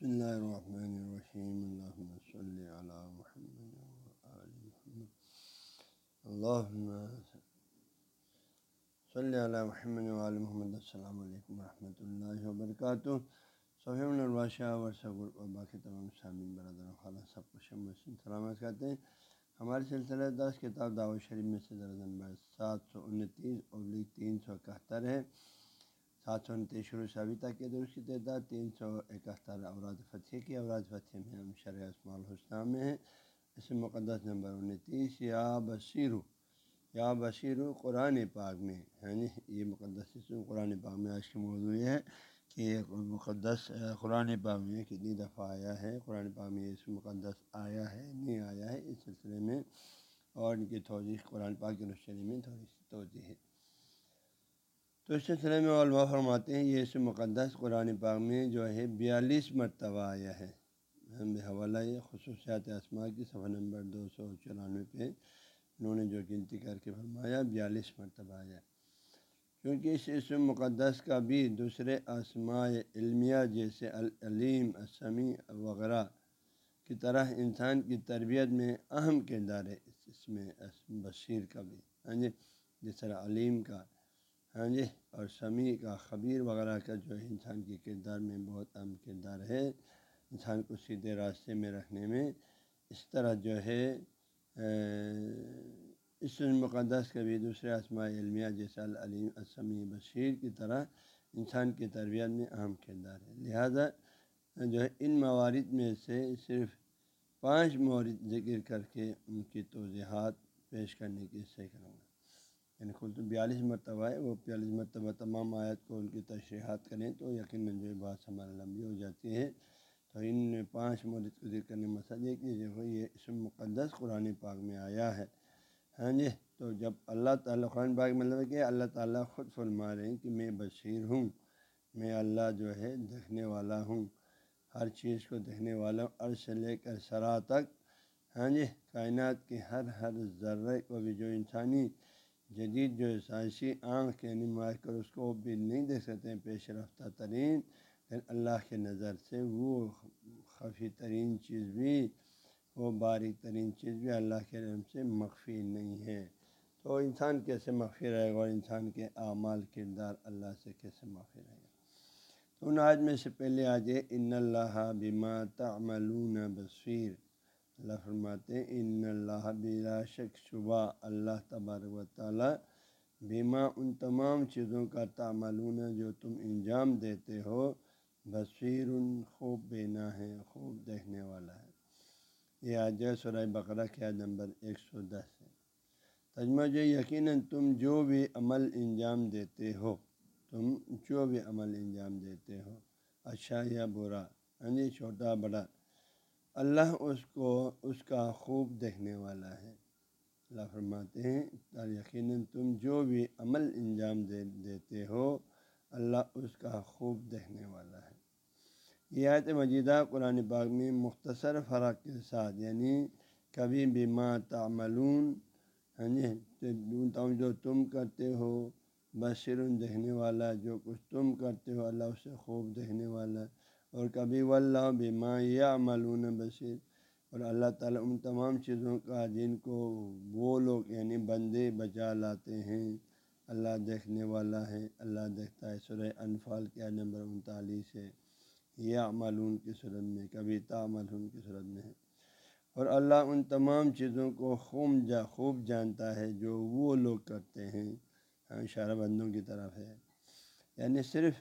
بسم اللہ الرحمن الرحیم اللہم صلی علی محمد وآل محمد اللہم صلی علی محمد وآل محمد السلام علیکم ورحمۃ اللہ وبرکاتہ صحیح الباشہ ورثہ اور باقی تمام سامعین برادر خالہ سب کو سلامت کرتے ہیں ہمارے سلسلہ دس کتاب دعوت شریف میں سے درجن نمبر سات سو انتیس ابلی تین سو اکہتر ہے سات سو انتیس شروع سے ابھی تک کے درست کی تعداد تین سو اکہتر اوراد فتح کی اوراد فتح میں ہم شرح اسماع الحسنہ میں ہیں۔ اس مقدس نمبر انتیس، یا بصیرو یا بصیرو قرآن پاک میں ہے جی یہ مقدس قرآن پاک میں آج کی موضوع یہ ہے کہ مقدس قرآن پاک میں کتنی دفعہ آیا ہے۔ قرآن پاک میں اس مقدس آیا ہے، نہیں آیا ہے اس سلسلے میں اور ان کی توضیح قرآن پاک کی روشنی میں تھوڑی سی توجہ ہے۔ تو اس سلسلے میں علماء فرماتے ہیں، یہ اس مقدس قرآن پاک میں جو ہے بیالیس مرتبہ آیا ہے۔ حوالہ یہ خصوصیات اسما کی صفحہ نمبر دو سو چورانوے پہ انہوں نے جو گنتی کر کے فرمایا، بیالیس مرتبہ آیا۔ کیونکہ اس اسم مقدس کا بھی دوسرے اسماء علمیہ جیسے العلیم اسمی وغیرہ کی طرح انسان کی تربیت میں اہم کردار ہے اس میں بشیر کا بھی۔ ہاں جی جس طرح علیم کا ہاں جی اور سمیع کا خبیر وغیرہ کا جو ہے، انسان کے کردار میں بہت اہم کردار ہے۔ انسان کو سیدھے راستے میں رکھنے میں اس طرح جو ہے اس مقدس کے بھی دوسرے آسماء علمیہ جیسا العلیم اسمی بشیر کی طرح انسان کی تربیت میں اہم کردار ہے۔ لہذا جو ہے، ان موارد میں سے صرف پانچ مورد ذکر کر کے ان کی توضیحات پیش کرنے کی سے کروں گا۔ یعنی کل تو بیالیس مرتبہ ہے، وہ بیالیس مرتبہ تمام آیت کو ان کی تشریحات کریں تو یقیناً جو بات ہمارا لمبی ہو جاتی ہے۔ تو ان پانچ مورد کو ذکر کرنے مسئلہ یہ کہ دیکھو، یہ اس مقدس قرآن پاک میں آیا ہے۔ ہاں جی تو جب اللہ تعالیٰ، قرآن پاک مطلب کہ اللہ تعالیٰ خود فرما رہے ہیں کہ میں بشیر ہوں، میں اللہ جو ہے دیکھنے والا ہوں، ہر چیز کو دیکھنے والا ہوں، عرش سے لے کر سرا تک۔ ہاں جی کائنات کے ہر ہر ذرے کو بھی جو انسانی جدید جو سائنسی آنکھ کے یعنی مائکروسکوپ بھی نہیں دیکھ سکتے ہیں، پیش رفتہ ترین اللہ کے نظر سے وہ خفی ترین چیز بھی، وہ باریک ترین چیز بھی اللہ کے رحم سے مخفی نہیں ہے۔ تو انسان کیسے مخفی رہے گا اور انسان کے اعمال کردار اللہ سے کیسے مخفی رہے گا؟ تو ان آج میں سے پہلے آج ان اللہ بما تعملون بصیر اللہ فرماتے ان اللہ بلا شک شبہ اللہ تبارک و تعالیٰ بیما ان تمام چیزوں کا تعملون جو تم انجام دیتے ہو، بصیر خوب بینا ہے، خوب دیکھنے والا ہے۔ یہ آج سرائے بقرہ کیا نمبر ایک سو دس ہے۔ تجمہ جو یقیناً تم جو بھی عمل انجام دیتے ہو، تم جو بھی عمل انجام دیتے ہو اچھا یا برا ہاں جی چھوٹا بڑا اللہ اس کو، اس کا خوب دیکھنے والا ہے۔ اللہ فرماتے ہیں یقیناً تم جو بھی عمل انجام دے، دیتے ہو، اللہ اس کا خوب دیکھنے والا ہے۔ یہ آیت مجیدہ قرآن پاک میں مختصر فرق کے ساتھ یعنی کبھی بھی ماں تعملون ہاں جی جو تم کرتے ہو بشر دیکھنے والا، جو کچھ تم کرتے ہو، اللہ اسے خوب دیکھنے والا اور کبھی واللہ بما یا ملون بشیر۔ اور اللہ تعالیٰ ان تمام چیزوں کا جن کو وہ لوگ یعنی بندے بچا لاتے ہیں، اللہ دیکھنے والا ہے۔ اللہ دیکھتا ہے سورہ انفال کیا نمبر انتالیس ہے۔ یا معلوم کی صورت میں، کبھی تعملون کی صورت میں ہے۔ اور اللہ ان تمام چیزوں کو خوب جا، خوب جانتا ہے جو وہ لوگ کرتے ہیں۔ ہاں، اشارہ بندوں کی طرف ہے۔ یعنی صرف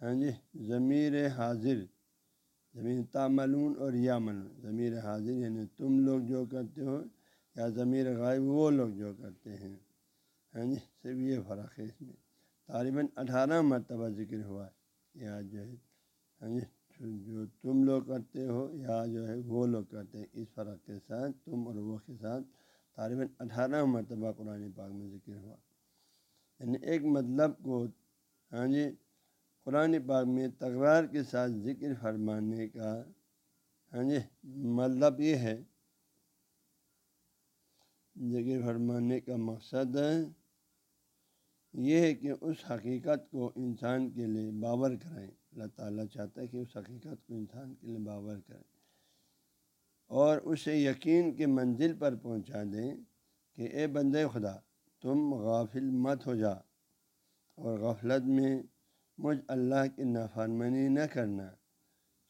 ہاں جی ضمیر حاضر زمین تاملون اور یا ملون ضمیر حاضر یعنی تم لوگ جو کرتے ہو یا ضمیر غائب، وہ لوگ جو کرتے ہیں۔ ہاں جی صرف یہ فرق ہے اس میں۔ طالباً اٹھارہ مرتبہ ذکر ہوا ہے۔ یا جو ہے ہاں جی جو تم لوگ کرتے ہو یا جو ہے، وہ لوگ کرتے ہیں۔ اس فرق کے ساتھ تم اور وہ کے ساتھ طالباً اٹھارہ مرتبہ قرآن پاک میں ذکر ہوا۔ یعنی ایک مطلب کو ہاں جی قرآن پاک میں تکرار کے ساتھ ذکر فرمانے کا ہاں جی مطلب یہ ہے، ذکر فرمانے کا مقصد یہ ہے کہ اس حقیقت کو انسان کے لیے باور کرائیں اللہ تعالیٰ چاہتا ہے کہ اس حقیقت کو انسان کے لیے باور کرے۔ اور اسے یقین کے منزل پر پہنچا دیں کہ اے بند خدا، تم غافل مت ہو جا اور غفلت میں مجھ اللہ کی نافرمانی نہ کرنا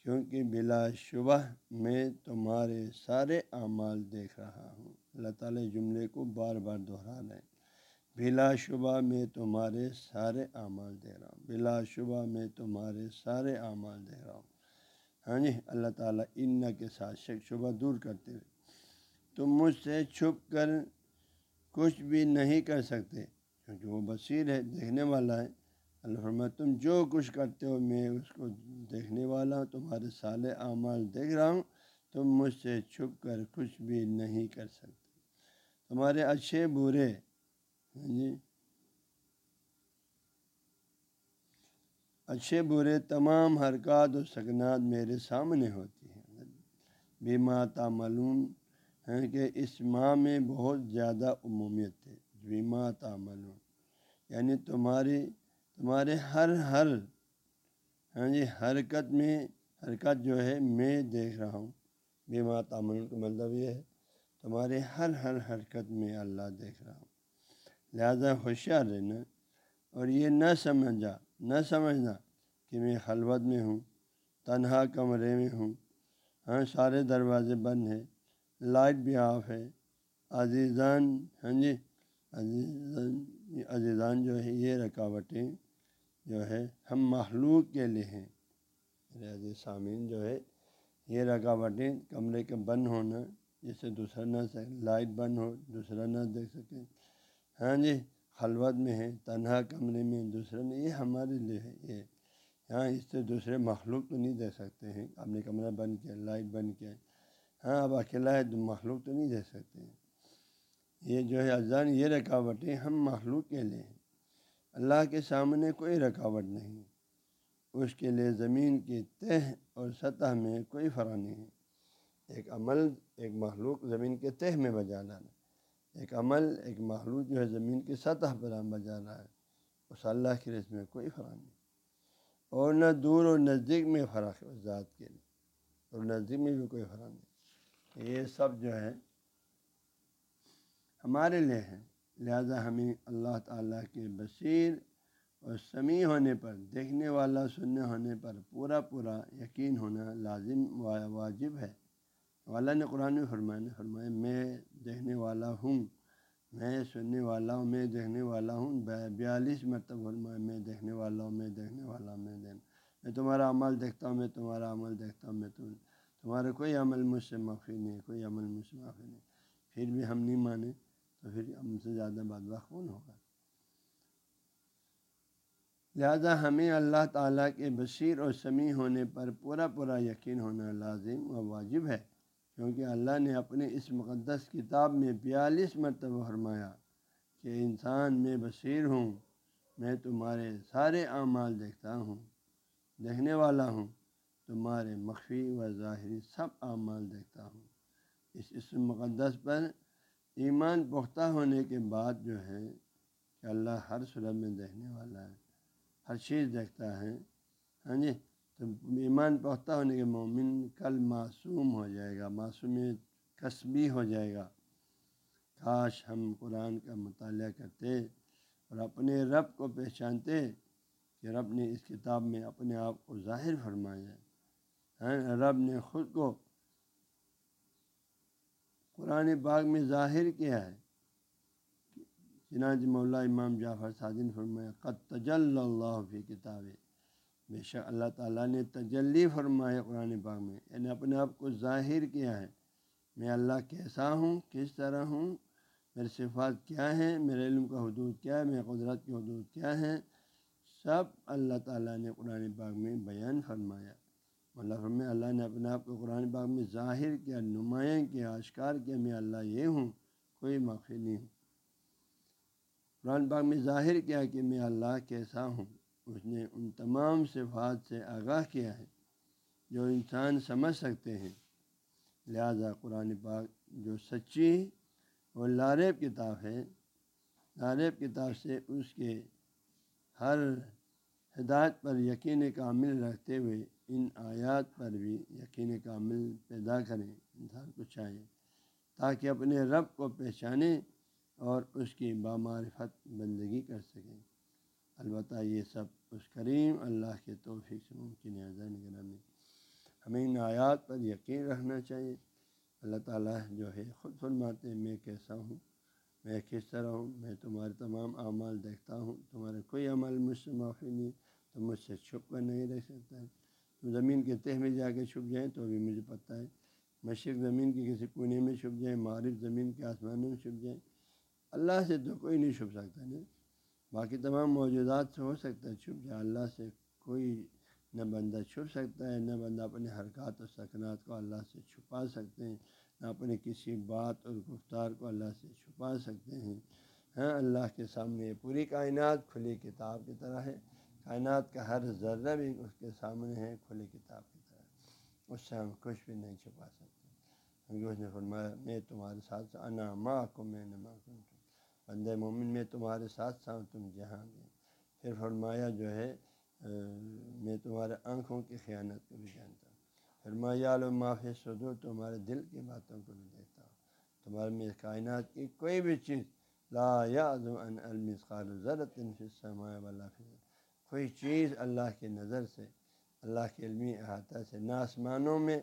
کیونکہ بلا شبہ میں تمہارے سارے اعمال دیکھ رہا ہوں۔ اللہ تعالیٰ جملے کو بار بار دہرا رہے بلا شبہ میں تمہارے سارے اعمال دے رہا ہوں۔ بلا شبہ میں تمہارے سارے اعمال دے رہا ہوں۔ ہاں جی اللہ تعالیٰ ان کے ساتھ شک شبہ دور کرتے ہوئے تم مجھ سے چھپ کر کچھ بھی نہیں کر سکتے کیونکہ وہ بصیر ہے، دیکھنے والا ہے۔ اللہ تم جو کچھ کرتے ہو، میں اس کو دیکھنے والا ہوں، تمہارے سال اعمال دیکھ رہا ہوں، تم مجھ سے چھپ کر کچھ بھی نہیں کر سکتے۔ تمہارے اچھے برے ہاں جی اچھے برے تمام حرکات و سکنات میرے سامنے ہوتی ہیں۔ بیما تعملون ہیں کہ اس ماہ میں بہت زیادہ عمومیت ہے۔ بیما تعملون یعنی تمہاری تمہارے ہر ہر ہاں جی حرکت میں، حرکت جو ہے، میں دیکھ رہا ہوں۔ بیما تعمل کا مطلب یہ ہے، تمہارے ہر ہر حرکت میں اللہ دیکھ رہا ہوں۔ لہذا ہوشیار رہنا اور یہ نہ سمجھا نہ سمجھنا کہ میں خلوت میں ہوں، تنہا کمرے میں ہوں۔ ہاں سارے دروازے بند ہیں، لائٹ بھی آف ہے۔ عزیزان ہاں جی عزیزان عزیزان جو ہے، یہ رکاوٹیں جو ہے، ہم مخلوق کے لیے ہیں۔ میرے سامعین، جو ہے، یہ رکاوٹیں کمرے کے بند ہونا، جس سے دوسرا نہ سکے، لائٹ بند ہو، دوسرا نہ دیکھ سکے۔ ہاں جی خلوت میں ہے تنہا کمرے میں، دوسرا نہیں، یہ ہمارے لیے ہے، یہ۔ ہاں اس سے دوسرے مخلوق تو نہیں دیکھ سکتے ہیں۔ آپ نے کمرہ بند کیا، لائٹ بند کیا۔ ہاں اب اکیلا ہے تو مخلوق تو نہیں دیکھ سکتے۔ ہیں یہ جو ہے اذان یہ رکاوٹیں ہم مخلوق کے لیے ہیں۔ اللہ کے سامنے کوئی رکاوٹ نہیں، اس کے لیے زمین کی تہ اور سطح میں کوئی فرق نہیں۔ ہے ایک عمل ایک مخلوق زمین کے تہ میں بجا لانا ایک عمل ایک مخلوق جو ہے زمین کی سطح پر بجا رہا ہے، اس اللہ کے رس میں کوئی فرق نہیں۔ اور نہ دور اور نزدیک میں فرق ہے اس ذات کے لیے، اور نزدیک میں بھی کوئی فرق نہیں۔ یہ سب جو ہے ہمارے لیے ہیں۔ لہذا ہمیں اللہ تعالیٰ کے بصیر اور سمیع ہونے پر، دیکھنے والا، سننے ہونے پر پورا پورا یقین ہونا لازم واجب ہے۔ والا نے قرآن میں فرمایا فرمایا، میں دیکھنے والا ہوں، میں سننے والا ہوں، میں دیکھنے والا ہوں۔ بیالیس مرتبہ فرمایا، میں دیکھنے والا ہوں، میں دیکھنے والا ہوں، میں دیکھنے میں تمہارا عمل دیکھتا ہوں، میں تمہارا عمل دیکھتا ہوں، میں تم، تمہارا کوئی عمل مجھ سے معافی نہیں، کوئی عمل مجھ سے معافی نہیں۔ پھر بھی ہم نہیں مانیں۔ تو پھر ہم سے زیادہ بد کون ہوگا؟ لہذا ہمیں اللہ تعالیٰ کے بصیر اور سمیع ہونے پر پورا پورا یقین ہونا لازم و واجب ہے، کیونکہ اللہ نے اپنے اس مقدس کتاب میں بیالیس مرتبہ فرمایا کہ انسان میں بصیر ہوں، میں تمہارے سارے اعمال دیکھتا ہوں، دیکھنے والا ہوں، تمہارے مخفی و ظاہری سب اعمال دیکھتا ہوں۔ اس اس مقدس پر ایمان پختہ ہونے کے بعد جو ہے کہ اللہ ہر صورت میں دیکھنے والا ہے، ہر چیز دیکھتا ہے۔ ہاں جی؟ تو ایمان پختہ ہونے کے مومن کل معصوم ہو جائے گا، معصوم قصبی ہو جائے گا۔ کاش ہم قرآن کا مطالعہ کرتے اور اپنے رب کو پہچانتے کہ رب نے اس کتاب میں اپنے آپ کو ظاہر فرمایا ہے۔ ہاں، رب نے خود کو قرآن باغ میں ظاہر کیا ہے۔ چنانچہ مولا امام جعفر صادن فرمایا قد تجل اللہ فی کتاب بے شک اللہ تعالیٰ نے تجلی فرمایا قرآن باغ میں۔ یعنی اپنے آپ کو ظاہر کیا ہے۔ میں اللہ کیسا ہوں، کس طرح ہوں، میرے صفات کیا ہیں، میرے علم کا حدود کیا ہے، میرے قدرت کے حدود کیا ہیں، سب اللہ تعالیٰ نے قرآن باغ میں بیان فرمایا۔ اللہ میں اللہ نے اپنے آپ کو قرآن باغ میں ظاہر کیا، نمایاں کیا اشکار کیا، میں اللہ یہ ہوں، کوئی معافی نہیں ہوں۔ قرآن باغ میں ظاہر کیا کہ میں اللہ کیسا ہوں، اس نے ان تمام صفات سے آگاہ کیا ہے جو انسان سمجھ سکتے ہیں۔ لہذا قرآن پاک جو سچی اور لارب کتاب ہے۔ لارب کتاب سے اس کے ہر ہدایت پر یقین کامل رکھتے ہوئے ان آیات پر بھی یقین کامل پیدا کریں، انسان کو چاہیے، تاکہ اپنے رب کو پہچانے اور اس کی بامعرفت بندگی کر سکیں۔ البتہ یہ سب اس کریم اللہ کے توفیق سے ممکن ہے نگر ہمیں ان آیات پر یقین رکھنا چاہیے۔ اللہ تعالیٰ جو ہے، خود فرماتے میں کیسا ہوں؟ میں کس طرح ہوں؟ میں تمہارے تمام اعمال دیکھتا ہوں۔ تمہارا کوئی عمل مجھ سے معافی نہیں، تو مجھ سے چھپ کر نہیں رہ سکتا۔ ہے زمین کے تہ میں جا کے چھپ جائیں تو بھی مجھے پتہ ہے۔ مشرق زمین کے کسی کونے میں چھپ جائیں معرف زمین کے آسمانوں میں چھپ جائیں۔ اللہ سے تو کوئی نہیں چھپ سکتا نا۔ باقی تمام موجودات سے ہو سکتا ہے چھپ جائے۔ اللہ سے کوئی نہ بندہ چھپ سکتا ہے، نہ بندہ اپنے حرکات و سکنات کو اللہ سے چھپا سکتے ہیں، نہ اپنے کسی بات اور گفتار کو اللہ سے چھپا سکتے ہیں۔ ہاں اللہ کے سامنے پوری کائنات کھلی کتاب کی طرح ہے۔ کائنات کا ہر ذرہ بھی اس کے سامنے ہے کھلی کتاب کی طرح۔ اس سے ہم کچھ بھی نہیں چھپا سکتے۔ کیونکہ اس نے فرمایا، میں تمہارے ساتھ انا ماں کو میں نہ ماں بندہ مومن، میں تمہارے ساتھ ساتھ تم جہاں گے پھر فرمایا جو ہے میں تمہارے آنکھوں کی خیانت کو بھی جانتا ہوں۔ فرمایا لو معافی سدو تمہارے دل کی باتوں کو بھی دیکھتا ہوں۔ تمہارے میں کائنات کی کوئی بھی چیز، لا یا ضرورت والا کوئی چیز اللہ کی نظر سے، اللہ کے علمی احاطہ سے، نہ آسمانوں میں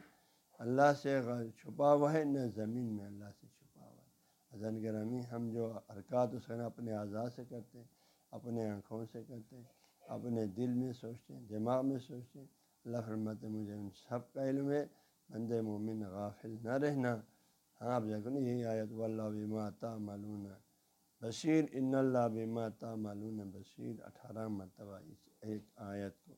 اللہ سے چھپا ہوا ہے، نہ زمین میں اللہ سے چھپا ہوا ہے۔ حضن گرامی، ہم جو حرکات اس کا اپنے اعضاء سے کرتے ہیں، اپنے آنکھوں سے کرتے ہیں، اپنے دل میں سوچتے ہیں، دماغ میں سوچتے ہیں، اللہ فرمت مجھے ان سب کا علم ہے بند مومن غافل نہ رہنا۔ ہاں آپ دیکھو یہی آیت و اللہ بما تا معلوم بشیر ان اللہ بما تا معلوم بشیر۔ اٹھارہ مرتبہ اس ایک آیت کو۔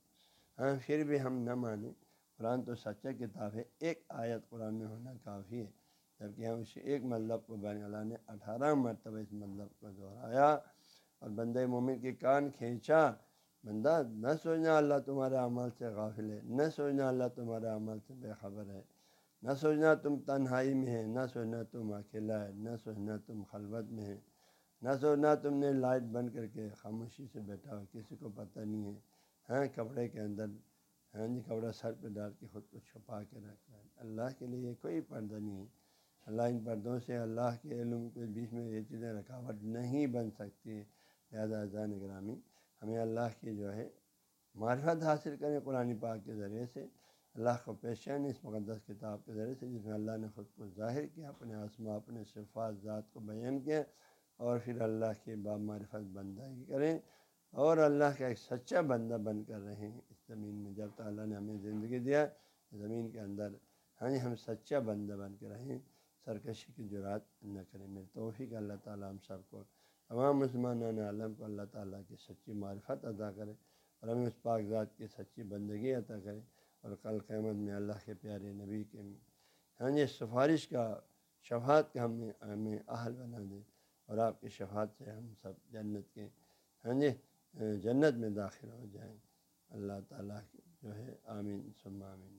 ہاں پھر بھی ہم نہ مانیں۔ قرآن تو سچا کتاب ہے۔ ایک آیت قرآن میں ہونا کافی ہے، جبکہ ہم اسے ایک مطلب کو بین اللہ نے اٹھارہ مرتبہ اس مطلب کو دہرایا۔ اور بندے مومن کے کان کھینچا۔ بندہ، نہ سوچنا اللہ تمہارے عمل سے غافل ہے، نہ سوچنا اللہ تمہارے عمل سے بے خبر ہے۔ نہ سوچنا تم تنہائی میں ہے نہ سوچنا تم اکیلا ہے نہ سوچنا تم خلوت میں ہے نہ سوچنا تم نے لائٹ بند کر کے خاموشی سے بیٹھا ہو، کسی کو پتہ نہیں ہے۔ ہاں کپڑے کے اندر ہاں جی کپڑا سر پہ ڈال کے خود کو چھپا کے رکھا ہے۔ اللہ کے لیے کوئی پردہ نہیں ہے۔ اللہ ان پردوں سے اللہ کے علم کے بیچ میں یہ چیزیں رکاوٹ نہیں بن سکتی لہٰذا زان گرامی ہمیں اللہ کی جو ہے معرفت حاصل کریں قرآن پاک کے ذریعے سے۔ اللہ کو پیشین اس مقدس کتاب کے ذریعے سے، جس میں اللہ نے خود کو ظاہر کیا، اپنے آسما اپنے صفات، ذات کو بیان کیا۔ اور پھر اللہ کے باب معرفت بندگی کریں اور اللہ کا ایک سچا بندہ بن کر رہیں اس زمین میں۔ جب تک اللہ نے ہمیں زندگی دیا، زمین کے اندر ہاں جی ہم سچا بندہ بن کے رہیں۔ سرکشی کی جرات نہ کریں۔ میرے توفیق، اللہ تعالیٰ ہم سب کو، تمام مسلمان عالم کو اللہ تعالیٰ کی سچی معرفت ادا کرے اور ہمیں اس پاک ذات کی سچی بندگی عطا کرے اور کل قیامت میں اللہ کے پیارے نبی کے ہاں جی سفارش کا، شفاعت کا ہمیں ہمیں اہل بنا دیں اور آپ کی شفاعت سے ہم سب جنت کے ہاں جی جنت میں داخل ہو جائیں۔ اللہ تعالیٰ جو ہے، آمین سم آمین۔